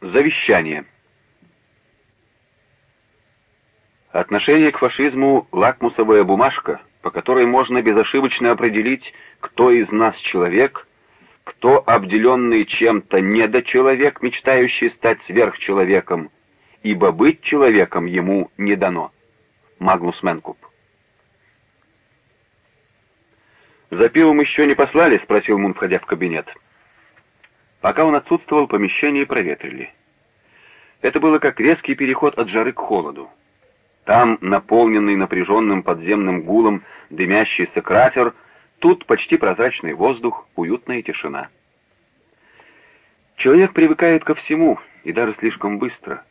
Завещание. Отношение к фашизму — лакмусовая бумажка, по которой можно безошибочно определить, кто из нас человек, кто обделенный чем-то недочеловек, мечтающий стать сверхчеловеком, ибо быть человеком ему не дано. Магнус Менкуп. «За пивом еще не послали?» — спросил Мун, входя в кабинет. Пока он отсутствовал, помещение проветрили. Это было как резкий переход от жары к холоду. Там, наполненный напряженным подземным гулом, дымящийся кратер, тут почти прозрачный воздух, уютная тишина. Человек привыкает ко всему, и даже слишком быстро.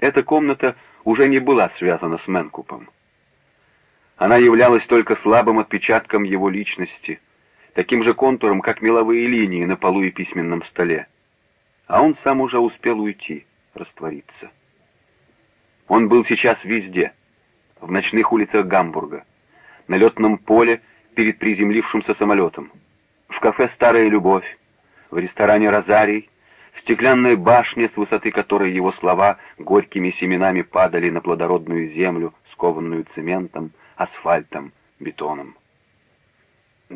Эта комната уже не была связана с Менкупом. Она являлась только слабым отпечатком его личности, таким же контуром, как меловые линии на полу и письменном столе. А он сам уже успел уйти, раствориться. Он был сейчас везде, в ночных улицах Гамбурга, на летном поле перед приземлившимся самолетом, в кафе «Старая любовь», в ресторане «Розарий», в стеклянной башне, с высоты которой его слова горькими семенами падали на плодородную землю, скованную цементом, асфальтом, бетоном.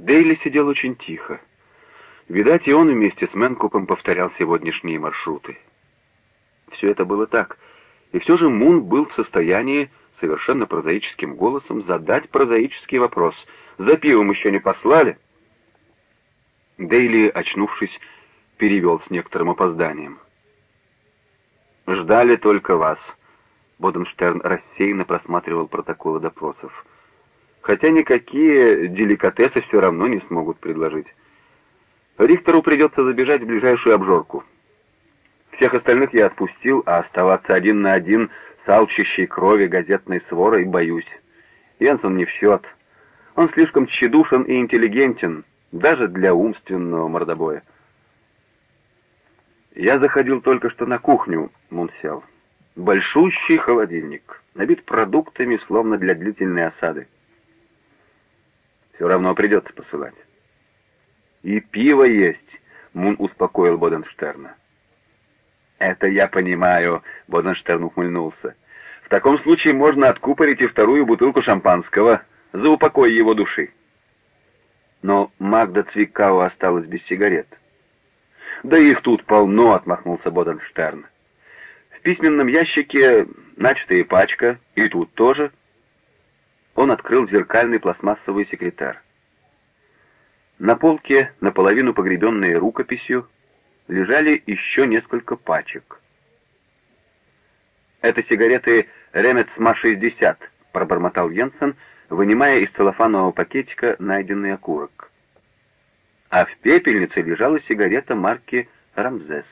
Дейли сидел очень тихо. Видать, и он вместе с Мэнкупом повторял сегодняшние маршруты. Все это было так, и все же Мун был в состоянии совершенно прозаическим голосом задать прозаический вопрос. «За пивом еще не послали?» Дейли, очнувшись, перевел с некоторым опозданием. «Ждали только вас», — Боденштерн рассеянно просматривал протоколы допросов хотя никакие деликатесы все равно не смогут предложить. Рихтеру придется забежать в ближайшую обжорку. Всех остальных я отпустил, а оставаться один на один с алчащей крови газетной сворой боюсь. Йенсен не в счет. Он слишком тщедушен и интеллигентен, даже для умственного мордобоя. Я заходил только что на кухню, Мунсел. Большущий холодильник, набит продуктами, словно для длительной осады. Все равно придется посылать. И пиво есть, Мун успокоил Боденштерна. Это я понимаю, Боденштерн ухмыльнулся. В таком случае можно откупорить и вторую бутылку шампанского за упокой его души. Но Магда Цвикау осталась без сигарет. Да их тут полно, отмахнулся Боденштерн. В письменном ящике начатая пачка, и тут тоже — он открыл зеркальный пластмассовый секретарь. На полке, наполовину погребенные рукописью, лежали еще несколько пачек. «Это сигареты Ремецма-60», — пробормотал Йенсен, вынимая из целлофанового пакетика найденный окурок. А в пепельнице лежала сигарета марки «Рамзес».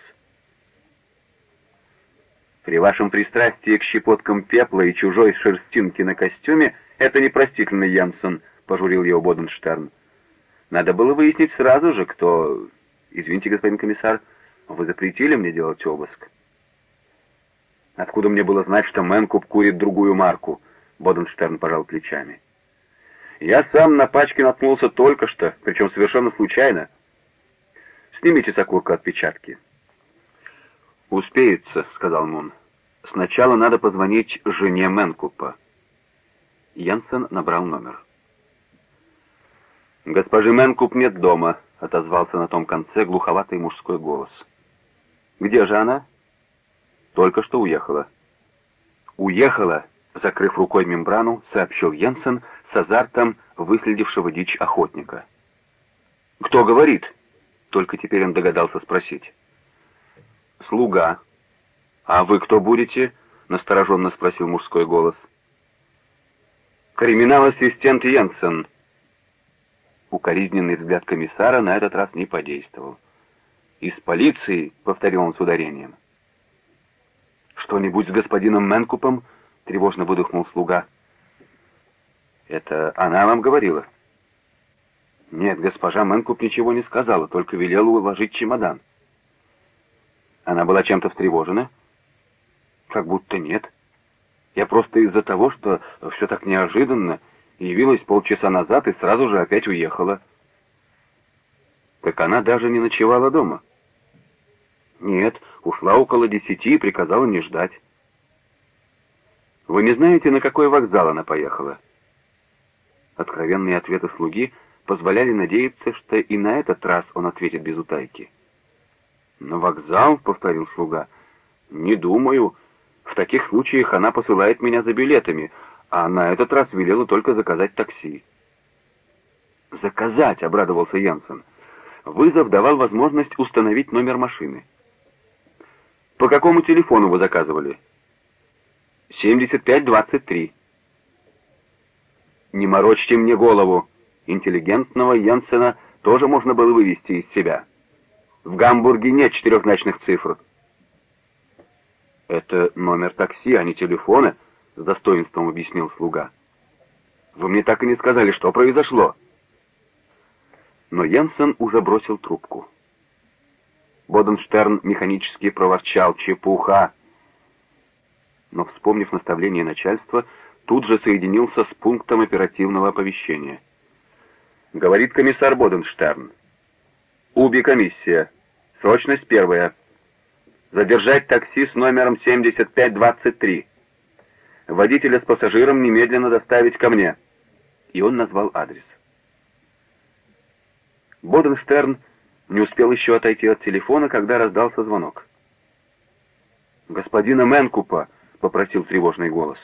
При вашем пристрастии к щепоткам пепла и чужой шерстинки на костюме «Это непростительно, Янсен», — пожурил его Боденштерн. «Надо было выяснить сразу же, кто...» «Извините, господин комиссар, вы запретили мне делать обыск?» «Откуда мне было знать, что Мэнкуб курит другую марку?» Боденштерн пожал плечами. «Я сам на пачке наткнулся только что, причем совершенно случайно. Снимите с окурка отпечатки». «Успеется», — сказал Мун. «Сначала надо позвонить жене Мэнкупа». Янсен набрал номер. «Госпожи Мэнкуп нет дома», — отозвался на том конце глуховатый мужской голос. «Где же она?» «Только что уехала». «Уехала», — закрыв рукой мембрану, сообщил Янсен с азартом выследившего дичь охотника. «Кто говорит?» — только теперь он догадался спросить. «Слуга». «А вы кто будете?» — настороженно спросил мужской голос. — Криминал-ассистент Йенсен. Укоризненный взгляд комиссара на этот раз не подействовал. «Из полиции», — повторил он с ударением. «Что-нибудь с господином Менкупом?» — тревожно выдохнул слуга. «Это она вам говорила?» «Нет, госпожа Менкуп ничего не сказала, только велела уложить чемодан». «Она была чем-то встревожена?» «Как будто нет». Я просто из-за того, что все так неожиданно, явилась полчаса назад и сразу же опять уехала. Так она даже не ночевала дома. «Нет, ушла около десяти и приказала не ждать». «Вы не знаете, на какой вокзал она поехала?» Откровенные ответы слуги позволяли надеяться, что и на этот раз он ответит без утайки. «На вокзал?» — повторил слуга. «Не думаю. В таких случаях она посылает меня за билетами, а на этот раз велела только заказать такси». «Заказать!» — обрадовался Янсен. Вызов давал возможность установить номер машины. «По какому телефону вы заказывали?» «7523». «Не морочьте мне голову!» Интеллигентного Янсена тоже можно было вывести из себя. В Гамбурге нет четырехзначных цифр. «Это номер такси, а не телефона», — с достоинством объяснил слуга. «Вы мне так и не сказали, что произошло». Но Янсен уже бросил трубку. Боденштерн механически проворчал «Чепуха!». Но, вспомнив наставление начальства, тут же соединился с пунктом оперативного оповещения. Говорит комиссар Боденштерн. «Уби-комиссия. Срочность первая. Задержать такси с номером 7523. Водителя с пассажиром немедленно доставить ко мне». И он назвал адрес. Боденштерн не успел еще отойти от телефона, когда раздался звонок. «Господина Менкупа», — попросил тревожный голос.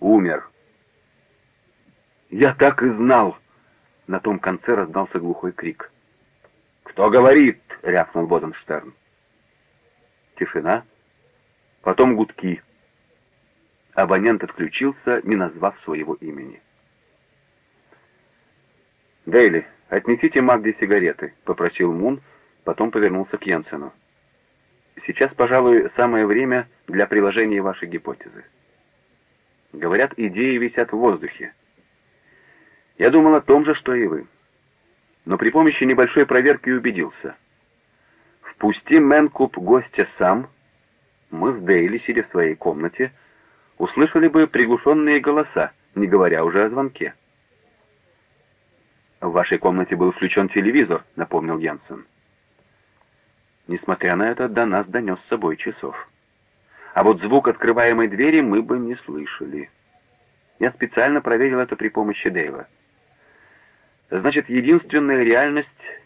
«Умер». «Я так и знал!» На том конце раздался глухой крик. «Кто говорит?» — рявкнул Боденштерн. Тишина, потом гудки. Абонент отключился, не назвав своего имени. «Дейли, отнесите Магде сигареты», — попросил Мун, потом повернулся к Янсену. «Сейчас, пожалуй, самое время для приложения вашей гипотезы. Говорят, идеи висят в воздухе. Я думал о том же, что и вы. Но при помощи небольшой проверки убедился. Впусти Мэнкуп гостя сам, мы в Дейли, сидя в своей комнате, услышали бы приглушенные голоса, не говоря уже о звонке. «В вашей комнате был включен телевизор», — напомнил Янсен. Несмотря на это, до нас донес с собой часов. А вот звук открываемой двери мы бы не слышали. Я специально проверил это при помощи Дэйва. Значит, единственная реальность —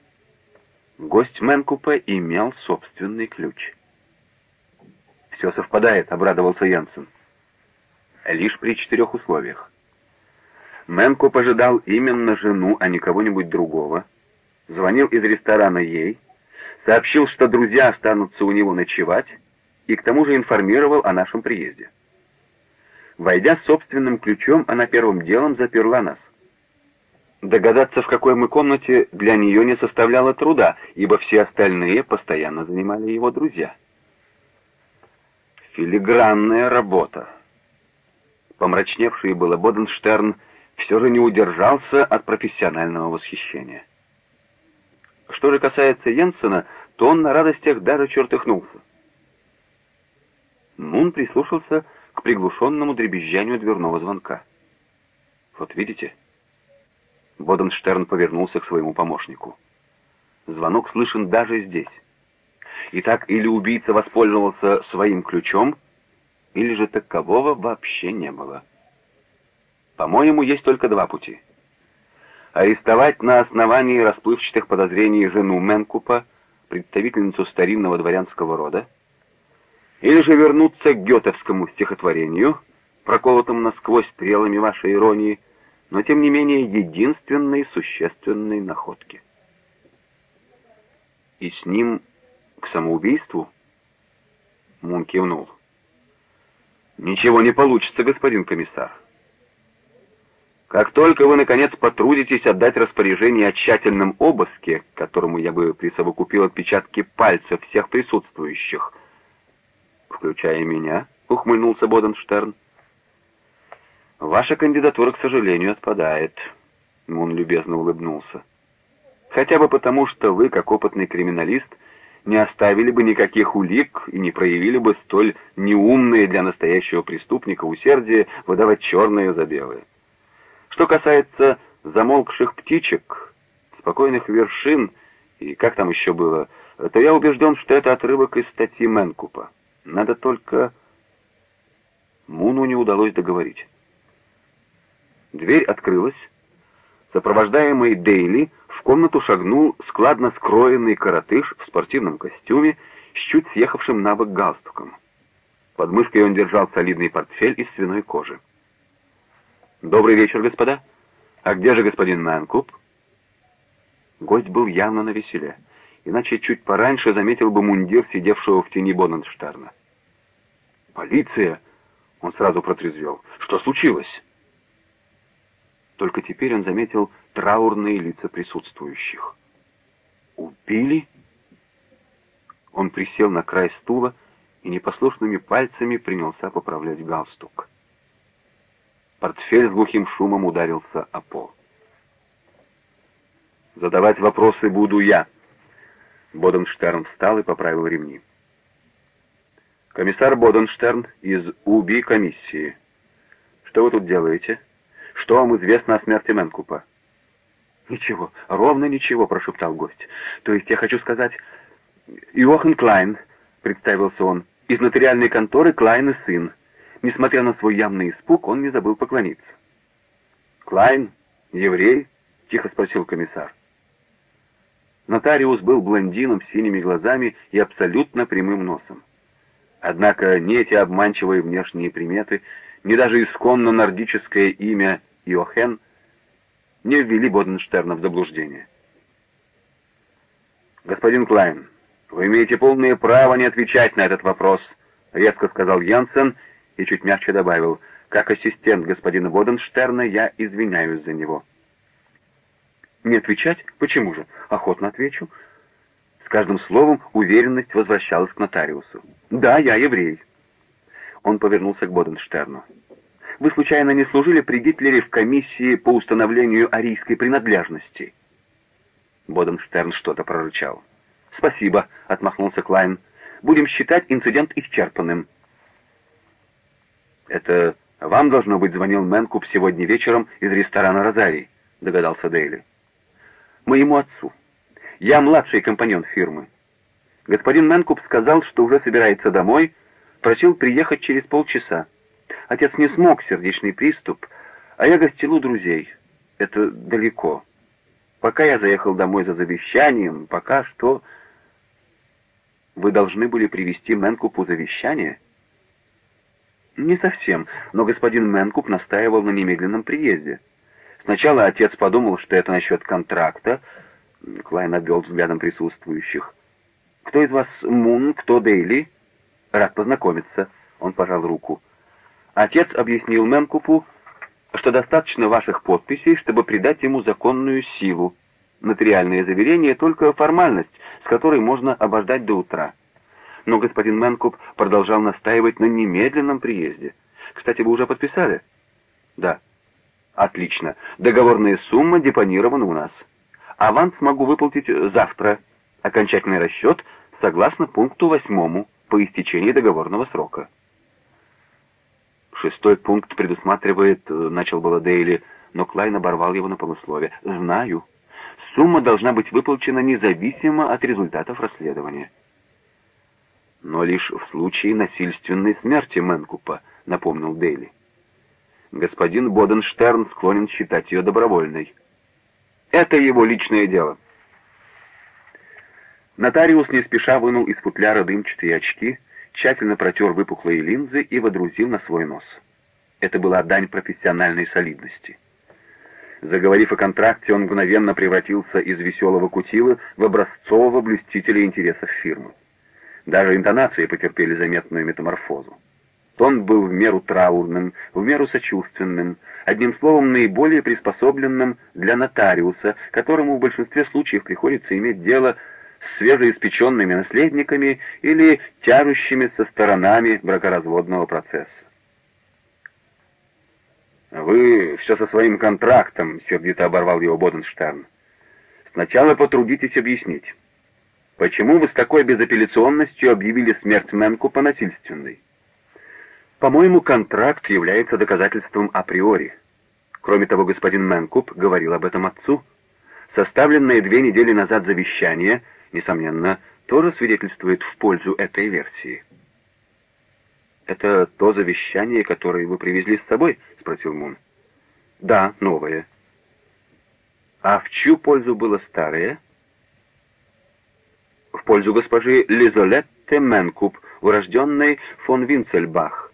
гость Мэнкупа имел собственный ключ. «Все совпадает», — обрадовался Янсен. «Лишь при четырех условиях. Мэнкуп ожидал именно жену, а не кого-нибудь другого, звонил из ресторана ей, сообщил, что друзья останутся у него ночевать, и к тому же информировал о нашем приезде. Войдя собственным ключом, она первым делом заперла нас. Догадаться, в какой мы комнате, для нее не составляло труда, ибо все остальные постоянно занимали его друзья. Филигранная работа. Помрачневший было Боденштерн все же не удержался от профессионального восхищения. Что же касается Йенсена, то он на радостях даже чертыхнулся. Мун прислушался к приглушенному дребезжанию дверного звонка. «Вот видите?» Боденштерн повернулся к своему помощнику. Звонок слышен даже здесь. Итак, или убийца воспользовался своим ключом, или же такового вообще не было. По-моему, есть только два пути. Арестовать на основании расплывчатых подозрений жену Менкупа, представительницу старинного дворянского рода, или же вернуться к гетовскому стихотворению, проколотым насквозь стрелами вашей иронии, но тем не менее единственной существенной находки. И с ним к самоубийству? Мун кивнул. Ничего не получится, господин комиссар. Как только вы, наконец, потрудитесь отдать распоряжение о тщательном обыске, которому я бы присовокупил отпечатки пальцев всех присутствующих, включая меня, ухмыльнулся Боденштерн, — «Ваша кандидатура, к сожалению, отпадает», — Мун любезно улыбнулся. «Хотя бы потому, что вы, как опытный криминалист, не оставили бы никаких улик и не проявили бы столь неумные для настоящего преступника усердие выдавать черное за белое. Что касается замолкших птичек, спокойных вершин и, как там еще было, то я убежден, что это отрывок из статьи Менкупа. Надо только... Муну не удалось договорить. Дверь открылась. Сопровождаемый Дейли в комнату шагнул складно скроенный коротыш в спортивном костюме с чуть съехавшим на бок галстуком. Под мышкой он держал солидный портфель из свиной кожи. «Добрый вечер, господа. А где же господин Мэнкуп?» Гость был явно на веселе, иначе чуть пораньше заметил бы мундир, сидевшего в тени Бонненштерна. «Полиция!» — он сразу протрезвел. «Что случилось?» Только теперь он заметил траурные лица присутствующих. «Убили?» Он присел на край стула и непослушными пальцами принялся поправлять галстук. Портфель с глухим шумом ударился о пол. «Задавать вопросы буду я». Боденштерн встал и поправил ремни. «Комиссар Боденштерн из УБИ комиссии. Что вы тут делаете? Что вам известно о смерти Менкупа?» «Ничего, ровно ничего», — прошептал гость. «То есть я хочу сказать...» «Йохен Клайн», — представился он, — «из нотариальной конторы Клайн и сын». Несмотря на свой явный испуг, он не забыл поклониться. «Клайн? Еврей?» — тихо спросил комиссар. Нотариус был блондином с синими глазами и абсолютно прямым носом. Однако ни эти обманчивые внешние приметы, ни даже исконно нордическое имя Иохен не ввели Боденштерна в заблуждение. «Господин Клайн, вы имеете полное право не отвечать на этот вопрос», — резко сказал Янсен и чуть мягче добавил, «как ассистент господина Боденштерна я извиняюсь за него». Не отвечать? Почему же? Охотно отвечу. С каждым словом уверенность возвращалась к нотариусу. Да, я еврей. Он повернулся к Боденштерну. Вы случайно не служили при Гитлере в комиссии по установлению арийской принадлежности? Боденштерн что-то прорычал. «Спасибо», — отмахнулся Клайн. «Будем считать инцидент исчерпанным». «Это вам, должно быть, звонил Мэнкуп сегодня вечером из ресторана «Розарий», — догадался Дейли моему отцу. Я младший компаньон фирмы. Господин Мэнкуп сказал, что уже собирается домой, просил приехать через полчаса. Отец не смог, сердечный приступ, а я гостил у друзей. Это далеко. Пока я заехал домой за завещанием, пока что... Вы должны были привести Мэнкупу завещание? Не совсем, но господин Мэнкуп настаивал на немедленном приезде. Сначала отец подумал, что это насчет контракта. Клайн обвел взглядом присутствующих. «Кто из вас Мун, кто Дейли?» «Рад познакомиться», — он пожал руку. Отец объяснил Менкупу, что достаточно ваших подписей, чтобы придать ему законную силу. Нотариальное заверение — только формальность, с которой можно обождать до утра. Но господин Менкуп продолжал настаивать на немедленном приезде. «Кстати, вы уже подписали?» «Да». Отлично. Договорная сумма депонирована у нас. Аванс могу выплатить завтра. Окончательный расчет согласно пункту восьмому по истечении договорного срока. Шестой пункт предусматривает, э, начал было Дейли, но Клайн оборвал его на полусловие. Знаю. Сумма должна быть выплачена независимо от результатов расследования. Но лишь в случае насильственной смерти Мэнкупа, напомнил Дейли господин Боденштерн склонен считать ее добровольной. Это его личное дело. Нотариус не спеша вынул из футляра дымчатые очки, тщательно протер выпуклые линзы и водрузил на свой нос. Это была дань профессиональной солидности. Заговорив о контракте, он мгновенно превратился из веселого кутила в образцового блюстителя интересов фирмы. Даже интонации потерпели заметную метаморфозу. Тон был в меру траурным, в меру сочувственным, одним словом, наиболее приспособленным для нотариуса, которому в большинстве случаев приходится иметь дело с свежеиспеченными наследниками или тянущими со сторонами бракоразводного процесса. «Вы все со своим контрактом», — сердито оборвал его Боденштерн. «Сначала потрудитесь объяснить, почему вы с такой безапелляционностью объявили смерть Менкупа насильственной?» По-моему, контракт является доказательством априори. Кроме того, господин Мэнкуп говорил об этом отцу. Составленное две недели назад завещание, несомненно, тоже свидетельствует в пользу этой версии. «Это то завещание, которое вы привезли с собой?» — спросил Мун. «Да, новое». «А в чью пользу было старое?» «В пользу госпожи Лизолетте Менкуб, урожденной фон Винцельбах».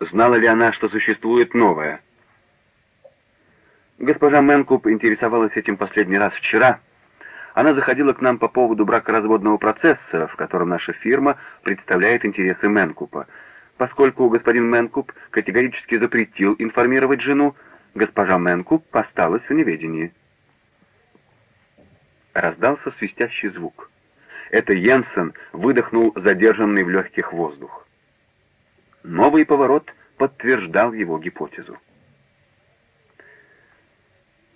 Знала ли она, что существует новое? Госпожа Менкуб интересовалась этим последний раз вчера. Она заходила к нам по поводу бракоразводного процесса, в котором наша фирма представляет интересы Менкупа. Поскольку господин Менкуп категорически запретил информировать жену, госпожа Менкуп осталась в неведении. Раздался свистящий звук. Это Йенсен выдохнул задержанный в легких воздух. Новый поворот подтверждал его гипотезу.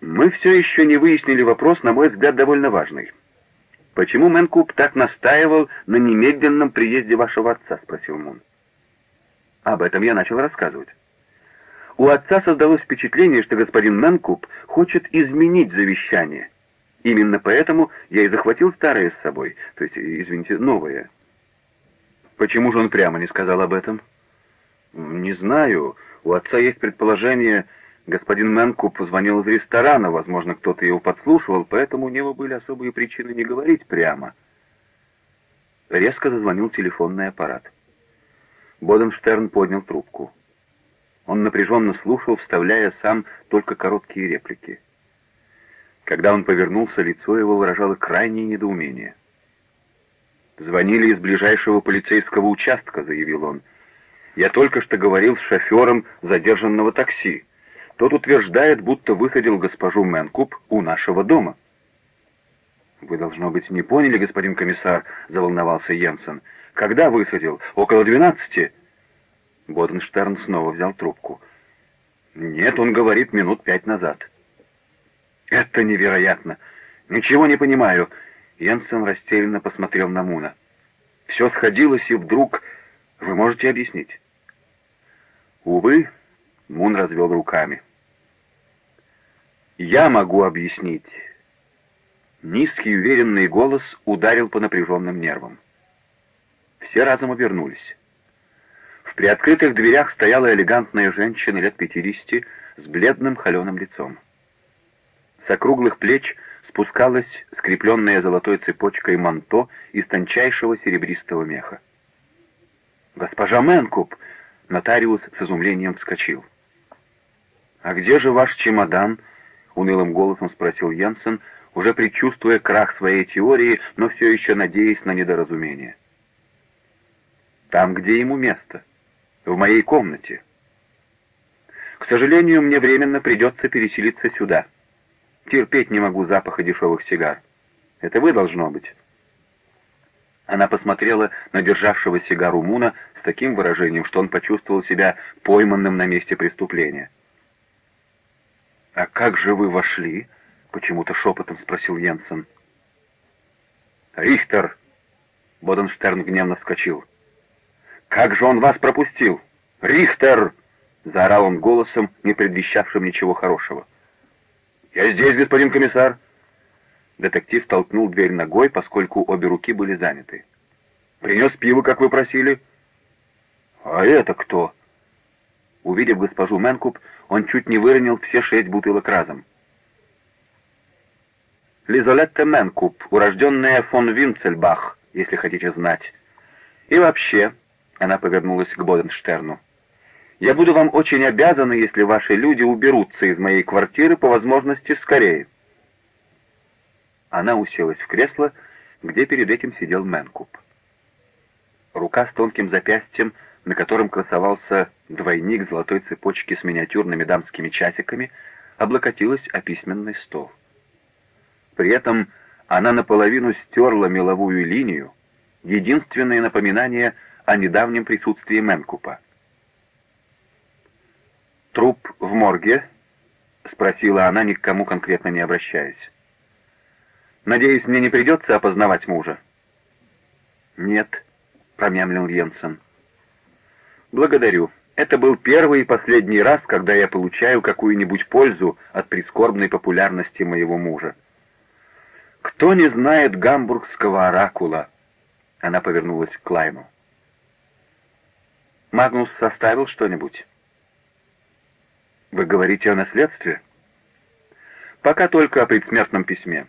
Мы все еще не выяснили вопрос, на мой взгляд, довольно важный. «Почему Мэнкуб так настаивал на немедленном приезде вашего отца?» — спросил Мун. Об этом я начал рассказывать. У отца создалось впечатление, что господин Мэнкуб хочет изменить завещание. Именно поэтому я и захватил старое с собой, то есть, извините, новое. Почему же он прямо не сказал об этом? Не знаю. У отца есть предположение, господин Мэнку позвонил из ресторана, возможно, кто-то его подслушивал, поэтому у него были особые причины не говорить прямо. Резко зазвонил телефонный аппарат. Боденштерн поднял трубку. Он напряженно слушал, вставляя сам только короткие реплики. Когда он повернулся, лицо его выражало крайнее недоумение. «Звонили из ближайшего полицейского участка», — заявил он. «Я только что говорил с шофером задержанного такси. Тот утверждает, будто высадил госпожу Мэнкуб у нашего дома». «Вы, должно быть, не поняли, господин комиссар», — заволновался Йенсен. «Когда высадил? Около двенадцати?» Боденштерн снова взял трубку. «Нет, он говорит минут пять назад». «Это невероятно! Ничего не понимаю!» Йенсен растерянно посмотрел на Муна. «Все сходилось, и вдруг... Вы можете объяснить?» «Увы», — Мун развел руками. «Я могу объяснить». Низкий уверенный голос ударил по напряженным нервам. Все разом обернулись. В приоткрытых дверях стояла элегантная женщина лет пятидесяти с бледным холеным лицом. С округлых плеч спускалась скрепленная золотой цепочкой манто из тончайшего серебристого меха. «Госпожа Мэнкуб!» — нотариус с изумлением вскочил. «А где же ваш чемодан?» — унылым голосом спросил Янсен, уже предчувствуя крах своей теории, но все еще надеясь на недоразумение. «Там, где ему место. В моей комнате. К сожалению, мне временно придется переселиться сюда». Терпеть не могу запаха дешевых сигар. Это вы должно быть. Она посмотрела на державшего сигару Муна с таким выражением, что он почувствовал себя пойманным на месте преступления. «А как же вы вошли?» — почему-то шепотом спросил Йенсен. «Рихтер!» — Боденштерн гневно вскочил. «Как же он вас пропустил? Рихтер!» — заорал он голосом, не предвещавшим ничего хорошего. «Я здесь, господин комиссар!» Детектив толкнул дверь ногой, поскольку обе руки были заняты. «Принес пиво, как вы просили?» «А это кто?» Увидев госпожу Менкуб, он чуть не выронил все шесть бутылок разом. Лизолетта Менкуб, урожденная фон Винцельбах, если хотите знать. И вообще, она повернулась к Боденштерну, — я буду вам очень обязана, если ваши люди уберутся из моей квартиры по возможности скорее». Она уселась в кресло, где перед этим сидел Мэнкуб. Рука с тонким запястьем, на котором красовался двойник золотой цепочки с миниатюрными дамскими часиками, облокотилась о письменный стол. При этом она наполовину стерла меловую линию, единственное напоминание о недавнем присутствии Мэнкупа. «Труп в морге?» — спросила она, ни к кому конкретно не обращаясь. «Надеюсь, мне не придется опознавать мужа?» «Нет», — промямлил Йенсен. «Благодарю. Это был первый и последний раз, когда я получаю какую-нибудь пользу от прискорбной популярности моего мужа. Кто не знает гамбургского оракула? Она повернулась к Клайну. Магнус составил что-нибудь? Вы говорите о наследстве? Пока только о предсмертном письме.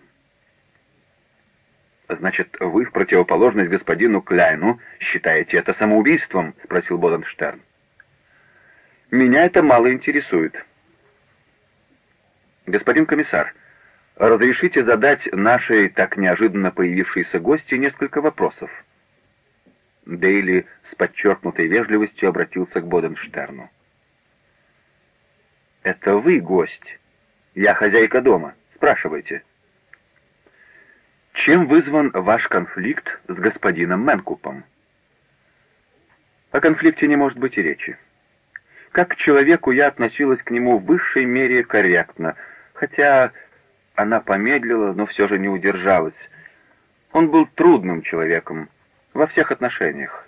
Значит, вы в противоположность господину Кляйну считаете это самоубийством? Спросил Боденштерн. Меня это мало интересует. Господин комиссар, разрешите задать нашей так неожиданно появившейся гости несколько вопросов. Дейли с подчеркнутой вежливостью обратился к Боденштерну. «Это вы гость. Я хозяйка дома. Спрашивайте». «Чем вызван ваш конфликт с господином Менкупом?» «О конфликте не может быть и речи. Как к человеку я относилась к нему в высшей мере корректно, хотя она помедлила, но все же не удержалась. Он был трудным человеком во всех отношениях.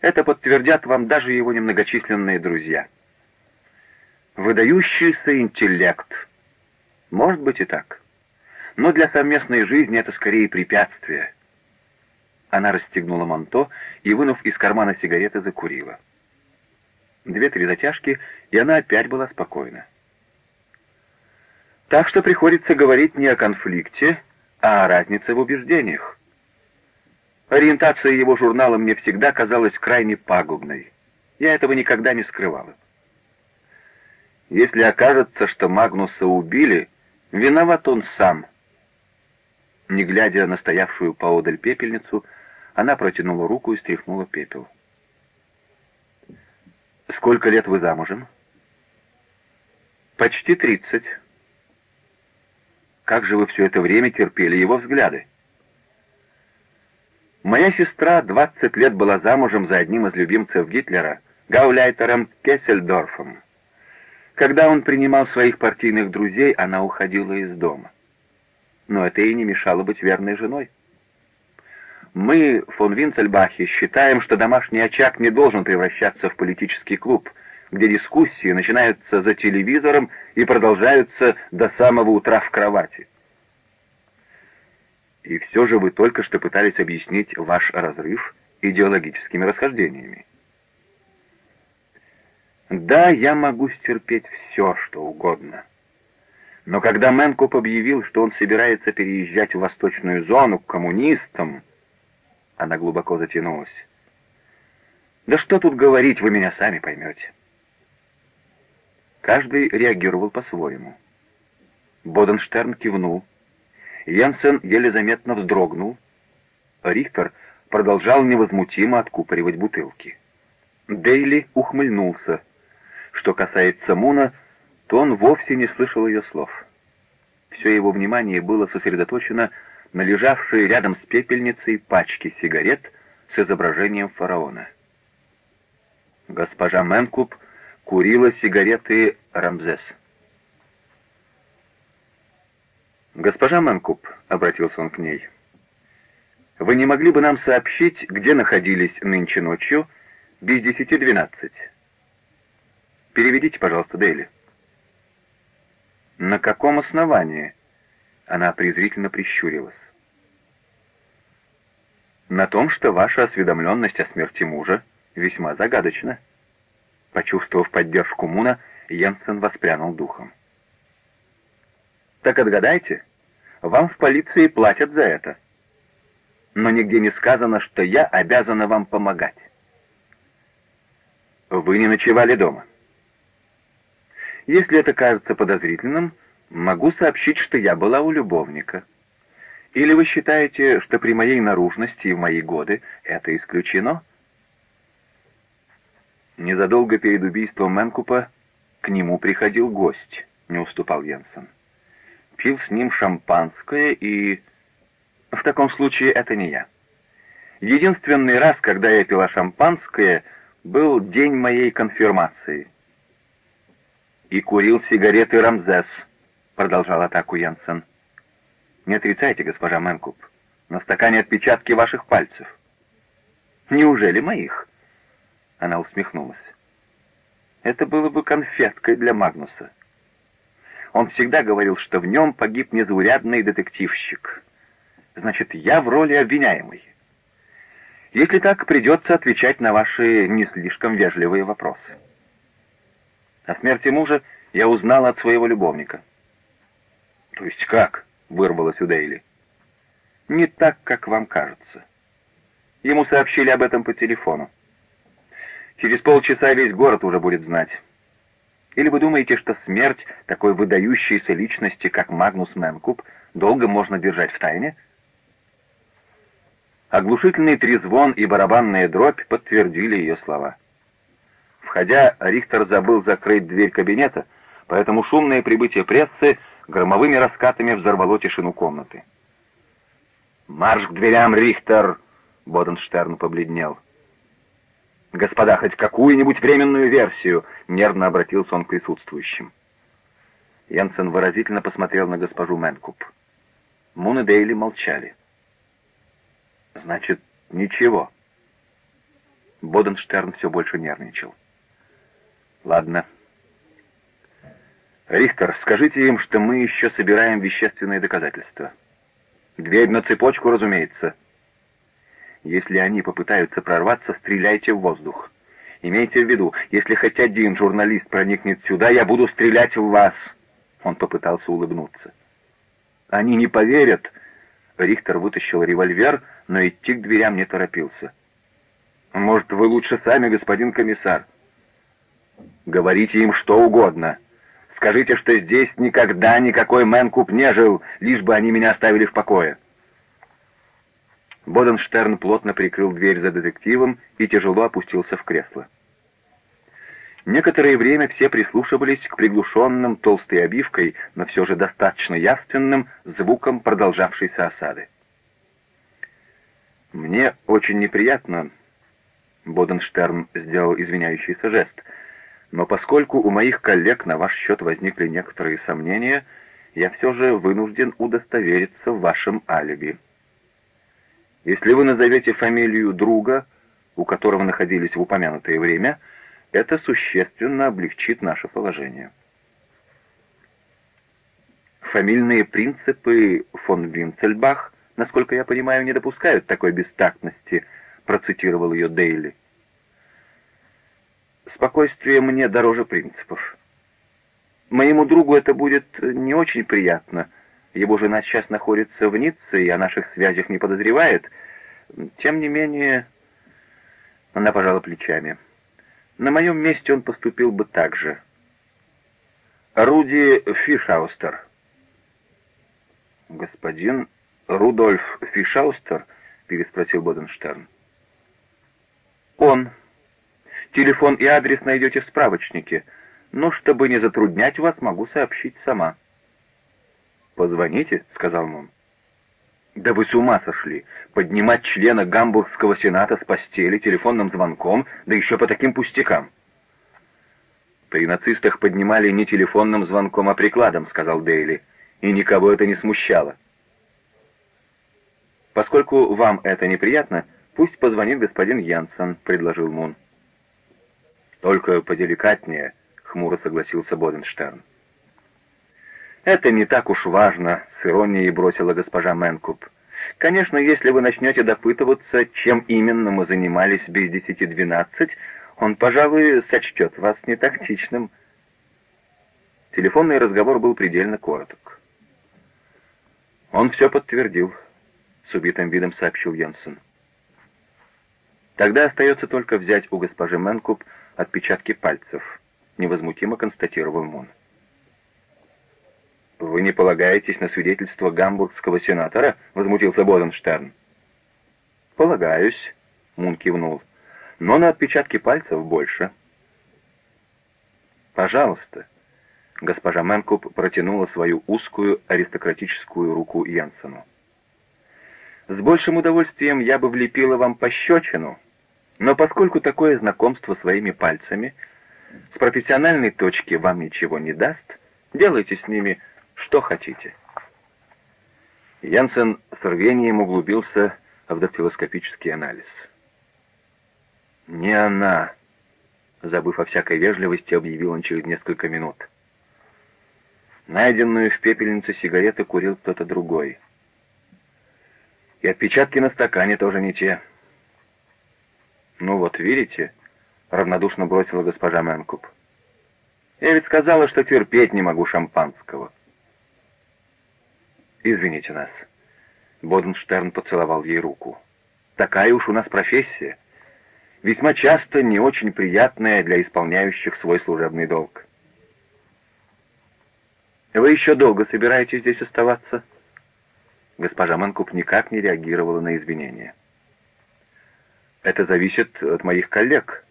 Это подтвердят вам даже его немногочисленные друзья. Выдающийся интеллект. Может быть и так. Но для совместной жизни это скорее препятствие. Она расстегнула манто и, вынув из кармана сигареты, закурила. Две-три затяжки, и она опять была спокойна. Так что приходится говорить не о конфликте, а о разнице в убеждениях. Ориентация его журнала мне всегда казалась крайне пагубной. Я этого никогда не скрывала. Если окажется, что Магнуса убили, виноват он сам. Не глядя на стоявшую поодаль пепельницу, она протянула руку и стряхнула пепел. «Сколько лет вы замужем?» «Почти тридцать». «Как же вы все это время терпели его взгляды?» Моя сестра 20 лет была замужем за одним из любимцев Гитлера, Гауляйтером Кессельдорфом. Когда он принимал своих партийных друзей, она уходила из дома. Но это и не мешало быть верной женой. Мы, фон Винцельбахе, считаем, что домашний очаг не должен превращаться в политический клуб, где дискуссии начинаются за телевизором и продолжаются до самого утра в кровати. И все же вы только что пытались объяснить ваш разрыв идеологическими расхождениями. Да, я могу стерпеть все, что угодно. Но когда Мэнкоп объявил, что он собирается переезжать в восточную зону к коммунистам, она глубоко затянулась. Да что тут говорить, вы меня сами поймете. Каждый реагировал по-своему. Боденштерн кивнул, Янсен еле заметно вздрогнул. Рихтер продолжал невозмутимо откупоривать бутылки. Дейли ухмыльнулся. Что касается Муна, то он вовсе не слышал ее слов. Все его внимание было сосредоточено на лежавшей рядом с пепельницей пачке сигарет с изображением фараона. Госпожа Менкуп курила сигареты «Рамзес». «Госпожа Манкуп», — обратился он к ней, — «вы не могли бы нам сообщить, где находились нынче ночью без десяти двенадцать? Переведите, пожалуйста, Дейли». «На каком основании?» Она презрительно прищурилась. «На том, что ваша осведомленность о смерти мужа весьма загадочна». Почувствовав поддержку Муна, Йенсен воспрянул духом. Так отгадайте, вам в полиции платят за это. Но нигде не сказано, что я обязана вам помогать. Вы не ночевали дома. Если это кажется подозрительным, могу сообщить, что я была у любовника. Или вы считаете, что при моей наружности и в мои годы это исключено? Незадолго перед убийством Менкупа к нему приходил гость, не уступал Йенсен пил с ним шампанское и... В таком случае это не я. Единственный раз, когда я пила шампанское, был день моей конфирмации. «И курил сигареты Рамзес», — продолжал атаку Янсен. «Не отрицайте, госпожа Мэнкуп, на стакане отпечатки ваших пальцев». «Неужели моих?» Она усмехнулась. «Это было бы конфеткой для Магнуса». Он всегда говорил, что в нем погиб незаурядный детективщик. Значит, я в роли обвиняемой. Если так, придется отвечать на ваши не слишком вежливые вопросы. О смерти мужа я узнала от своего любовника. То есть как? Вырвалось у Дейли. Не так, как вам кажется. Ему сообщили об этом по телефону. Через полчаса весь город уже будет знать. Или вы думаете, что смерть такой выдающейся личности, как Магнус Мэнкуб, долго можно держать в тайне? Оглушительный трезвон и барабанная дробь подтвердили ее слова. Входя, Рихтер забыл закрыть дверь кабинета, поэтому шумное прибытие прессы громовыми раскатами взорвало тишину комнаты. «Марш к дверям, Рихтер!» — Боденштерн побледнел. «Господа, хоть какую-нибудь временную версию!» — нервно обратился он к присутствующим. Янсен выразительно посмотрел на госпожу Мэнкуп. Мун и Дейли молчали. «Значит, ничего». Боденштерн все больше нервничал. «Ладно. Рихтер, скажите им, что мы еще собираем вещественные доказательства. Дверь на цепочку, разумеется. Если они попытаются прорваться, стреляйте в воздух. Имейте в виду, если хоть один журналист проникнет сюда, я буду стрелять в вас». Он попытался улыбнуться. «Они не поверят». Рихтер вытащил револьвер, но идти к дверям не торопился. «Может, вы лучше сами, господин комиссар?» «Говорите им что угодно. Скажите, что здесь никогда никакой Мэнкуп не жил, лишь бы они меня оставили в покое». Боденштерн плотно прикрыл дверь за детективом и тяжело опустился в кресло. Некоторое время все прислушивались к приглушенным толстой обивкой, но все же достаточно явственным звукам продолжавшейся осады. «Мне очень неприятно», — Боденштерн сделал извиняющийся жест, «но поскольку у моих коллег на ваш счет возникли некоторые сомнения, я все же вынужден удостовериться в вашем алиби. Если вы назовете фамилию друга, у которого находились в упомянутое время, — это существенно облегчит наше положение. Фамильные принципы фон Винцельбах, насколько я понимаю, не допускают такой бестактности, процитировал ее Дейли. Спокойствие мне дороже принципов. Моему другу это будет не очень приятно. Его жена сейчас находится в Ницце и о наших связях не подозревает. Тем не менее, она пожала плечами. На моем месте он поступил бы так же. Руди Фишаустер. Господин Рудольф Фишаустер? переспросил Боденштерн. Он. Телефон и адрес найдете в справочнике, но чтобы не затруднять вас, могу сообщить сама. «Позвоните», — сказал Мун. Да вы с ума сошли! Поднимать члена Гамбургского сената с постели телефонным звонком, да еще по таким пустякам. При нацистах поднимали не телефонным звонком, а прикладом, сказал Дейли, и никого это не смущало. Поскольку вам это неприятно, пусть позвонит господин Янсен, предложил Мун. Только поделикатнее, хмуро согласился Боденштерн. «Это не так уж важно», — с иронией бросила госпожа Мэнкуп. «Конечно, если вы начнете допытываться, чем именно мы занимались без десяти двенадцать, он, пожалуй, сочтет вас нетактичным». Телефонный разговор был предельно короток. «Он все подтвердил», — с убитым видом сообщил Йенсен. «Тогда остается только взять у госпожи Мэнкуп отпечатки пальцев», — невозмутимо констатировал Мун. «Вы не полагаетесь на свидетельство гамбургского сенатора?» — возмутился Боденштерн. «Полагаюсь», — Мун кивнул, — «но на отпечатки пальцев больше». «Пожалуйста», — госпожа Мэнкуп протянула свою узкую аристократическую руку Янсену. «С большим удовольствием я бы влепила вам пощечину, но поскольку такое знакомство своими пальцами с профессиональной точки вам ничего не даст, делайте с ними что хотите?» Янсен с рвением углубился в дактилоскопический анализ. «Не она», — забыв о всякой вежливости, объявил он через несколько минут. Найденную в пепельнице сигареты курил кто-то другой. И отпечатки на стакане тоже не те. «Ну вот, видите?» — равнодушно бросила госпожа Мэнкуп. «Я ведь сказала, что терпеть не могу шампанского». «Извините нас». Боденштерн поцеловал ей руку. «Такая уж у нас профессия. Весьма часто не очень приятная для исполняющих свой служебный долг». «Вы еще долго собираетесь здесь оставаться?» Госпожа Манкуп никак не реагировала на извинения. «Это зависит от моих коллег».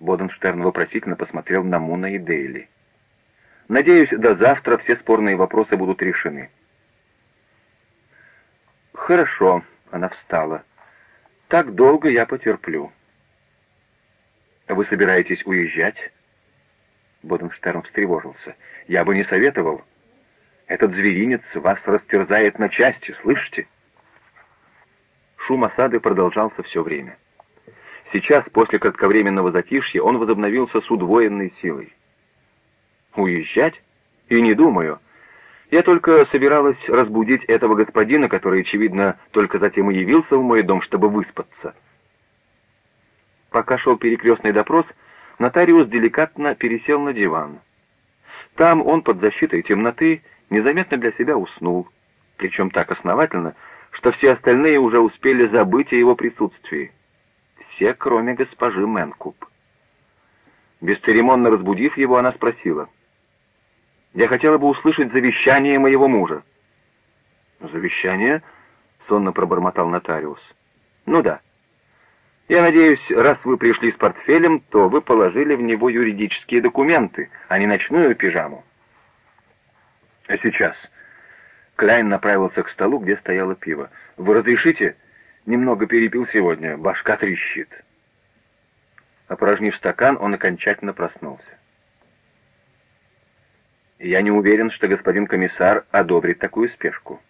Боденштерн вопросительно посмотрел на Муна и Дейли. «Надеюсь, до завтра все спорные вопросы будут решены». «Хорошо», — она встала. «Так долго я потерплю». «Вы собираетесь уезжать?» Боденштерн встревожился. «Я бы не советовал. Этот зверинец вас растерзает на части, слышите?» Шум осады продолжался все время. Сейчас, после кратковременного затишья, он возобновился с удвоенной силой. «Уезжать? И не думаю. Я только собиралась разбудить этого господина, который, очевидно, только затем и явился в мой дом, чтобы выспаться». Пока шел перекрестный допрос, нотариус деликатно пересел на диван. Там он под защитой темноты незаметно для себя уснул, причем так основательно, что все остальные уже успели забыть о его присутствии. Все, кроме госпожи Мэнкуп. Бесцеремонно разбудив его, она спросила. «Я хотела бы услышать завещание моего мужа». «Завещание?» — сонно пробормотал нотариус. «Ну да. Я надеюсь, раз вы пришли с портфелем, то вы положили в него юридические документы, а не ночную пижаму». «А сейчас?» Кляйн направился к столу, где стояло пиво. «Вы разрешите?» «Немного перепил сегодня, башка трещит». Опорожнив стакан, он окончательно проснулся. «Я не уверен, что господин комиссар одобрит такую спешку.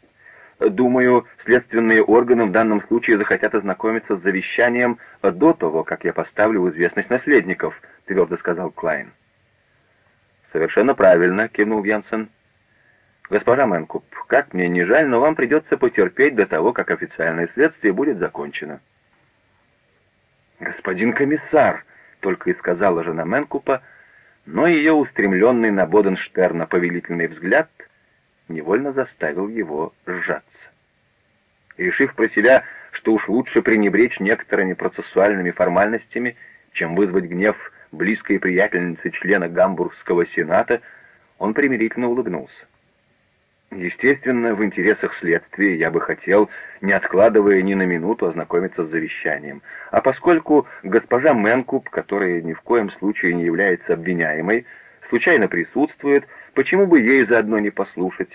Думаю, следственные органы в данном случае захотят ознакомиться с завещанием до того, как я поставлю в известность наследников», — твердо сказал Клайн. «Совершенно правильно», — кивнул Янсен. «Госпожа Мэнкуп, как мне не жаль, но вам придется потерпеть до того, как официальное следствие будет закончено». «Господин комиссар», — только и сказала жена Мэнкупа, но ее устремленный на Боденштерна повелительный взгляд невольно заставил его сжаться. Решив про себя, что уж лучше пренебречь некоторыми процессуальными формальностями, чем вызвать гнев близкой приятельницы члена Гамбургского сената, он примирительно улыбнулся. Естественно, в интересах следствия я бы хотел, не откладывая ни на минуту, ознакомиться с завещанием. А поскольку госпожа Мэнкуп, которая ни в коем случае не является обвиняемой, случайно присутствует, почему бы ей заодно не послушать?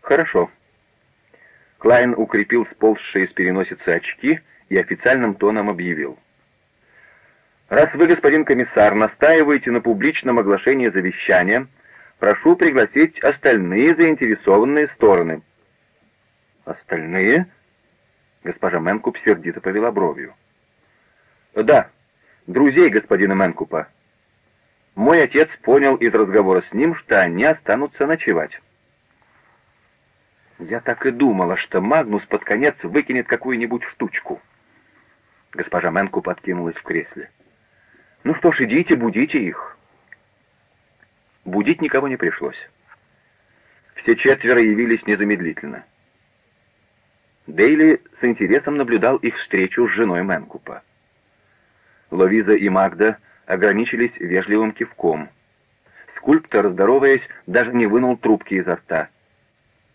Хорошо. Клайн укрепил сползшие с переносицы очки и официальным тоном объявил. Раз вы, господин комиссар, настаиваете на публичном оглашении завещания, Прошу пригласить остальные заинтересованные стороны». «Остальные?» Госпожа Мэнкуп сердито повела бровью. «Да, друзей господина Мэнкупа. Мой отец понял из разговора с ним, что они останутся ночевать». Я так и думала, что Магнус под конец выкинет какую-нибудь штучку. Госпожа Мэнкуп откинулась в кресле. «Ну что ж, идите, будите их». Будить никого не пришлось. Все четверо явились незамедлительно. Дейли с интересом наблюдал их встречу с женой Мэнкупа. Ловиза и Магда ограничились вежливым кивком. Скульптор, здороваясь, даже не вынул трубки изо рта.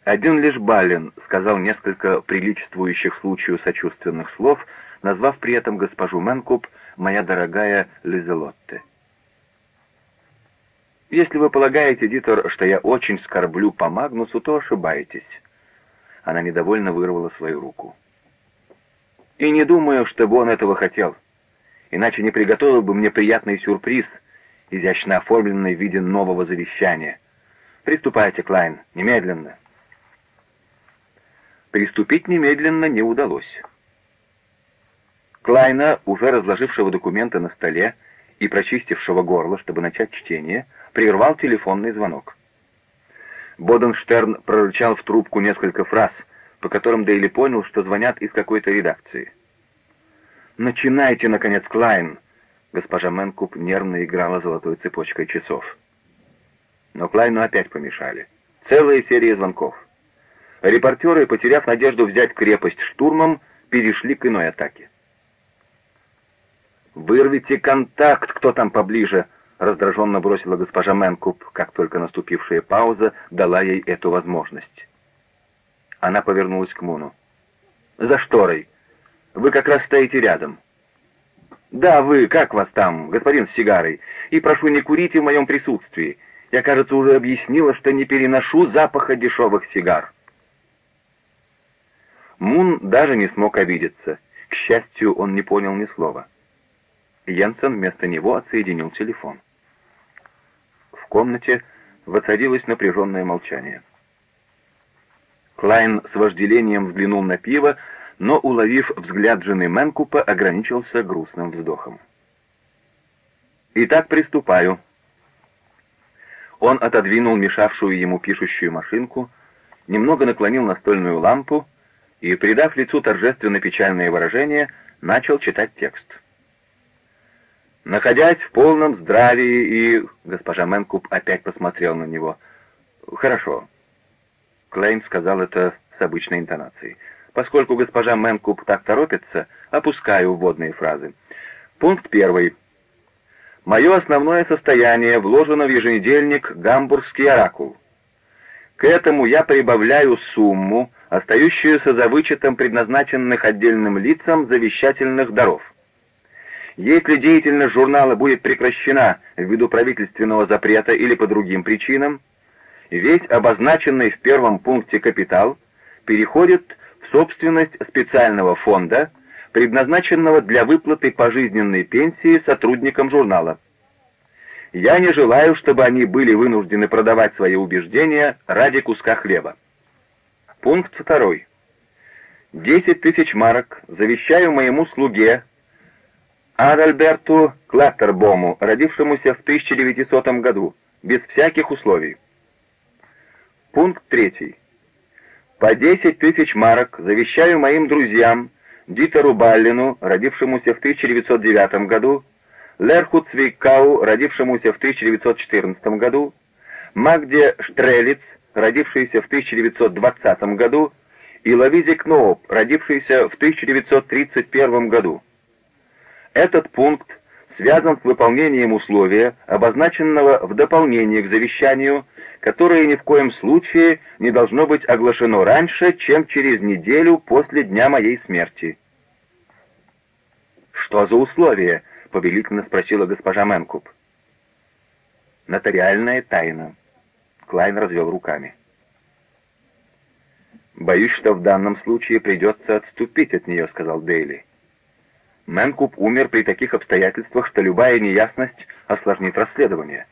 Один лишь Бален сказал несколько приличествующих случаю сочувственных слов, назвав при этом госпожу Мэнкуп «моя дорогая Лизелотте». Если вы полагаете, Дитер, что я очень скорблю по Магнусу, то ошибаетесь. Она недовольно вырвала свою руку. И не думаю, чтобы он этого хотел. Иначе не приготовил бы мне приятный сюрприз, изящно оформленный в виде нового завещания. Приступайте, Клайн, немедленно. Приступить немедленно не удалось. Клайна, уже разложившего документы на столе и прочистившего горло, чтобы начать чтение, прервал телефонный звонок. Боденштерн прорычал в трубку несколько фраз, по которым Дейли понял, что звонят из какой-то редакции. «Начинайте, наконец, Клайн!» Госпожа Мэнкуп нервно играла золотой цепочкой часов. Но Клайну опять помешали. Целая серия звонков. Репортеры, потеряв надежду взять крепость штурмом, перешли к иной атаке. «Вырвите контакт, кто там поближе!» — раздраженно бросила госпожа Мэнкуп, как только наступившая пауза дала ей эту возможность. Она повернулась к Муну. «За шторой. Вы как раз стоите рядом». «Да, вы, как вас там, господин с сигарой? И прошу, не курите в моем присутствии. Я, кажется, уже объяснила, что не переношу запаха дешевых сигар». Мун даже не смог обидеться. К счастью, он не понял ни слова. Йенсен вместо него отсоединил телефон. В комнате воцарилось напряженное молчание. Клайн с вожделением взглянул на пиво, но, уловив взгляд жены Мэнкупа, ограничился грустным вздохом. «Итак, приступаю». Он отодвинул мешавшую ему пишущую машинку, немного наклонил настольную лампу и, придав лицу торжественно-печальное выражение, начал читать текст. «Находясь в полном здравии и...» Госпожа Мэнкуп опять посмотрел на него. «Хорошо». Клейн сказал это с обычной интонацией. Поскольку госпожа Мэнкуп так торопится, опускаю вводные фразы. Пункт первый. Мое основное состояние вложено в еженедельник «Гамбургский оракул». К этому я прибавляю сумму, остающуюся за вычетом предназначенных отдельным лицам завещательных даров. Если деятельность журнала будет прекращена ввиду правительственного запрета или по другим причинам, весь обозначенный в первом пункте капитал переходит в собственность специального фонда, предназначенного для выплаты пожизненной пенсии сотрудникам журнала. Я не желаю, чтобы они были вынуждены продавать свои убеждения ради куска хлеба. Пункт второй. Десять тысяч марок завещаю моему слуге Адальберту Клаттербому, родившемуся в 1900 году, без всяких условий. Пункт третий. По 10 тысяч марок завещаю моим друзьям Дитеру Баллину, родившемуся в 1909 году, Лерху Цвейкау, родившемуся в 1914 году, Магде Штрелиц, родившейся в 1920 году, и Лавизе Кнооп, родившейся в 1931 году. Этот пункт связан с выполнением условия, обозначенного в дополнении к завещанию, которое ни в коем случае не должно быть оглашено раньше, чем через неделю после дня моей смерти. «Что за условия?» — повелительно спросила госпожа Мэнкуп. «Нотариальная тайна». Клайн развел руками. «Боюсь, что в данном случае придется отступить от нее», — сказал Дейли. Мэнкуп умер при таких обстоятельствах, что любая неясность осложнит расследование.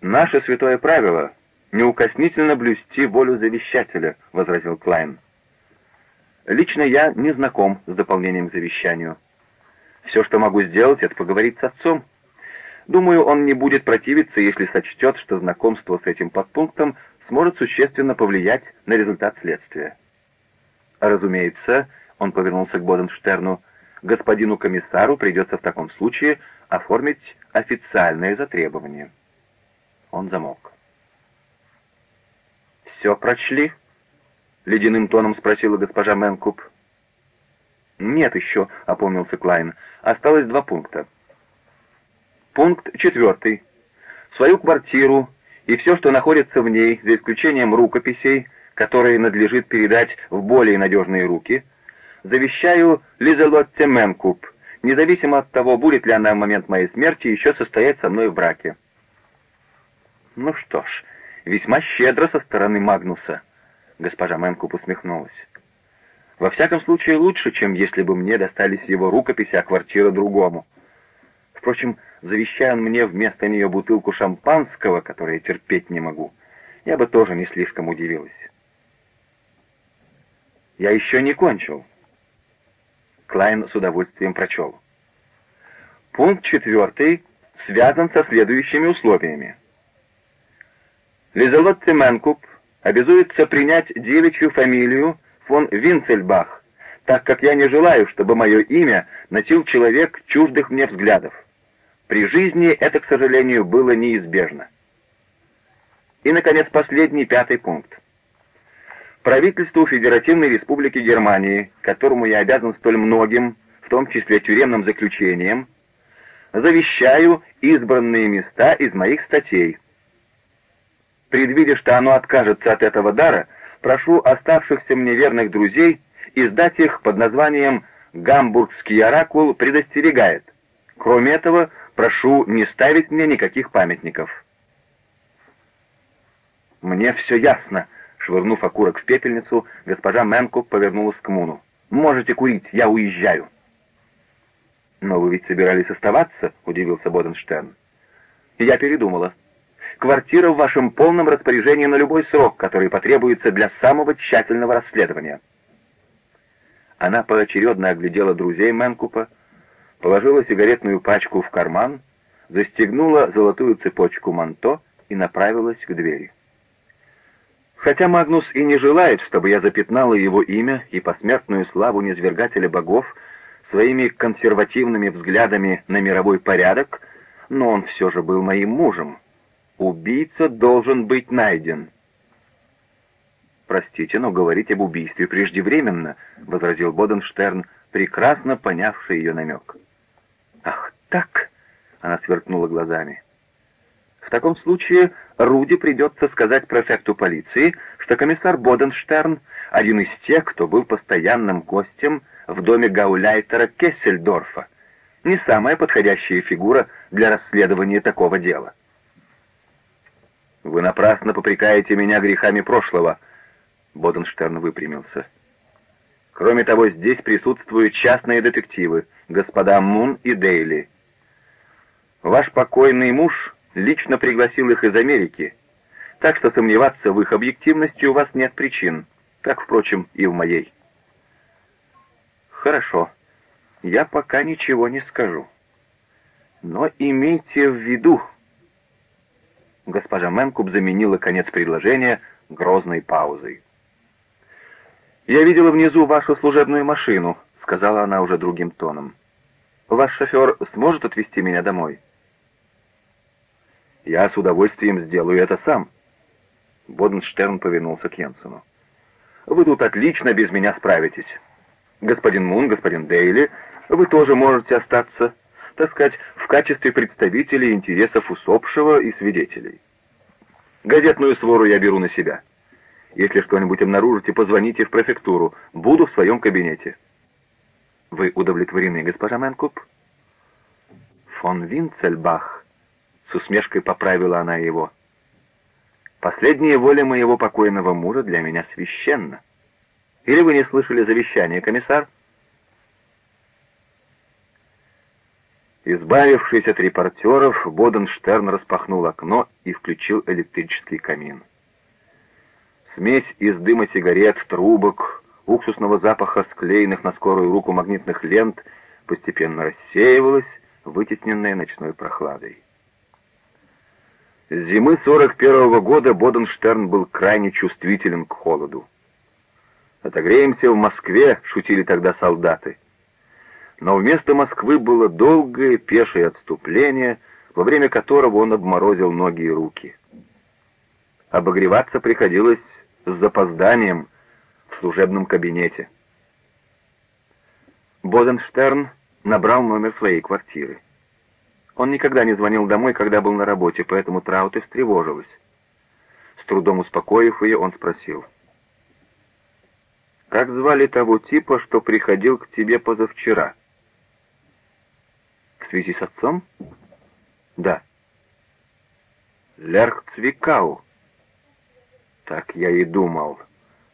«Наше святое правило — неукоснительно блюсти волю завещателя», — возразил Клайн. «Лично я не знаком с дополнением к завещанию. Все, что могу сделать, это поговорить с отцом. Думаю, он не будет противиться, если сочтет, что знакомство с этим подпунктом сможет существенно повлиять на результат следствия. Разумеется, — он повернулся к Боденштерну. «Господину комиссару придется в таком случае оформить официальное затребование». Он замолк. «Все прочли?» — ледяным тоном спросила госпожа Мэнкуп. «Нет еще», — опомнился Клайн. «Осталось два пункта». Пункт четвертый. Свою квартиру и все, что находится в ней, за исключением рукописей, которые надлежит передать в более надежные руки, завещаю Лизелотте Менкуп, независимо от того, будет ли она в момент моей смерти еще состоять со мной в браке. Ну что ж, весьма щедро со стороны Магнуса, госпожа Менкуп усмехнулась. Во всяком случае лучше, чем если бы мне достались его рукописи, а квартира другому. Впрочем, завещая он мне вместо нее бутылку шампанского, которое терпеть не могу, я бы тоже не слишком удивилась. «Я еще не кончил», Клайн с удовольствием прочел. Пункт четвертый связан со следующими условиями. Лизелотте Мэнкуп обязуется принять девичью фамилию фон Винцельбах, так как я не желаю, чтобы мое имя носил человек чуждых мне взглядов. При жизни это, к сожалению, было неизбежно. И, наконец, последний, пятый пункт. Правительству Федеративной Республики Германии, которому я обязан столь многим, в том числе тюремным заключением, завещаю избранные места из моих статей. Предвидя, что оно откажется от этого дара, прошу оставшихся мне верных друзей издать их под названием «Гамбургский оракул предостерегает». Кроме этого, прошу не ставить мне никаких памятников. «Мне все ясно», — швырнув окурок в пепельницу, госпожа Мэнку повернулась к Муну. «Можете курить, я уезжаю». «Но вы ведь собирались оставаться?» — удивился Боденштерн. «Я передумала. Квартира в вашем полном распоряжении на любой срок, который потребуется для самого тщательного расследования». Она поочередно оглядела друзей Мэнкупа, положила сигаретную пачку в карман, застегнула золотую цепочку манто и направилась к двери. Хотя Магнус и не желает, чтобы я запятнала его имя и посмертную славу низвергателя богов своими консервативными взглядами на мировой порядок, но он все же был моим мужем. Убийца должен быть найден. «Простите, но говорить об убийстве преждевременно», — возразил Боденштерн, прекрасно понявший ее намек. «Ах, так!» — она сверкнула глазами. «В таком случае Руди придется сказать префекту полиции, что комиссар Боденштерн — один из тех, кто был постоянным гостем в доме гауляйтера Кессельдорфа, не самая подходящая фигура для расследования такого дела». «Вы напрасно попрекаете меня грехами прошлого», Боденштерн выпрямился. Кроме того, здесь присутствуют частные детективы, господа Мун и Дейли. Ваш покойный муж лично пригласил их из Америки, так что сомневаться в их объективности у вас нет причин, как, впрочем, и в моей. Хорошо, я пока ничего не скажу. Но имейте в виду... Госпожа Мэнкуб заменила конец предложения грозной паузой. «Я видела внизу вашу служебную машину», — сказала она уже другим тоном. «Ваш шофер сможет отвезти меня домой?» «Я с удовольствием сделаю это сам». Боденштерн повернулся к Йенсену. «Вы тут отлично без меня справитесь. Господин Мун, господин Дейли, вы тоже можете остаться, так сказать, в качестве представителей интересов усопшего и свидетелей. Газетную свору я беру на себя». Если что-нибудь обнаружите, позвоните в префектуру. Буду в своем кабинете». «Вы удовлетворены, госпожа Мэнкуп?» «Фон Винцельбах», — с усмешкой поправила она его. «Последняя воля моего покойного мужа для меня священна. Или вы не слышали завещание, комиссар?» Избавившись от репортеров, Боденштерн распахнул окно и включил электрический камин. Смесь из дыма сигарет, трубок, уксусного запаха склеенных на скорую руку магнитных лент постепенно рассеивалась, вытесненная ночной прохладой. С зимы 41 -го года Боденштерн был крайне чувствителен к холоду. «Отогреемся в Москве», — шутили тогда солдаты. Но вместо Москвы было долгое пешее отступление, во время которого он обморозил ноги и руки. Обогреваться приходилось с запозданием в служебном кабинете. Боденштерн набрал номер своей квартиры. Он никогда не звонил домой, когда был на работе, поэтому Траут и встревожилась. С трудом успокоив ее, он спросил. «Как звали того типа, что приходил к тебе позавчера?» «В связи с отцом?» «Да». «Лерх Цвикау», так я и думал,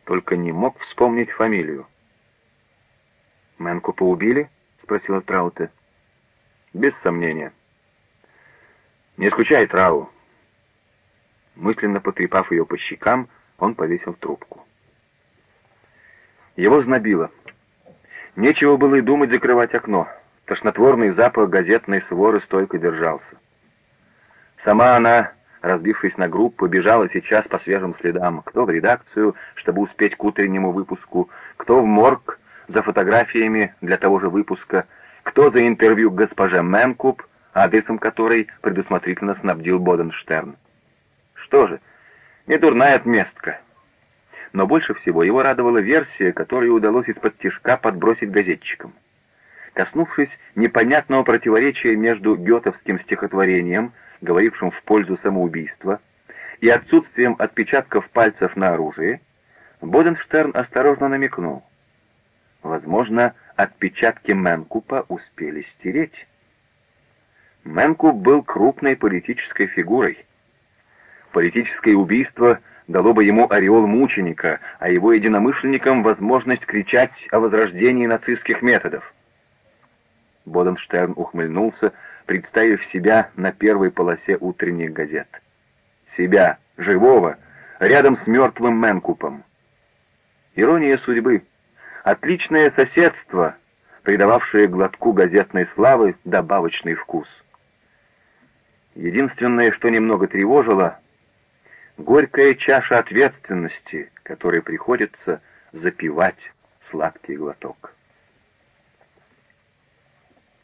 только не мог вспомнить фамилию. «Мэнкупа убили?» — спросила Трауте. «Без сомнения». «Не скучай, Трау». Мысленно потрепав ее по щекам, он повесил трубку. Его знобило. Нечего было и думать закрывать окно. Тошнотворный запах газетной своры стойко держался. Сама она разбившись на группы, бежала сейчас по свежим следам, кто в редакцию, чтобы успеть к утреннему выпуску, кто в морг за фотографиями для того же выпуска, кто за интервью к госпоже Мэнкуп, адресом которой предусмотрительно снабдил Боденштерн. Что же, не дурная отместка. Но больше всего его радовала версия, которую удалось из-под тишка подбросить газетчикам. Коснувшись непонятного противоречия между гетовским стихотворением, говорившим в пользу самоубийства, и отсутствием отпечатков пальцев на оружии, Боденштерн осторожно намекнул. Возможно, отпечатки Менкупа успели стереть. Менкуп был крупной политической фигурой. Политическое убийство дало бы ему ореол мученика, а его единомышленникам возможность кричать о возрождении нацистских методов. Боденштерн ухмыльнулся, представив себя на первой полосе утренних газет. Себя, живого, рядом с мертвым Менкупом. Ирония судьбы. Отличное соседство, придававшее глотку газетной славы добавочный вкус. Единственное, что немного тревожило, горькая чаша ответственности, которой приходится запивать сладкий глоток.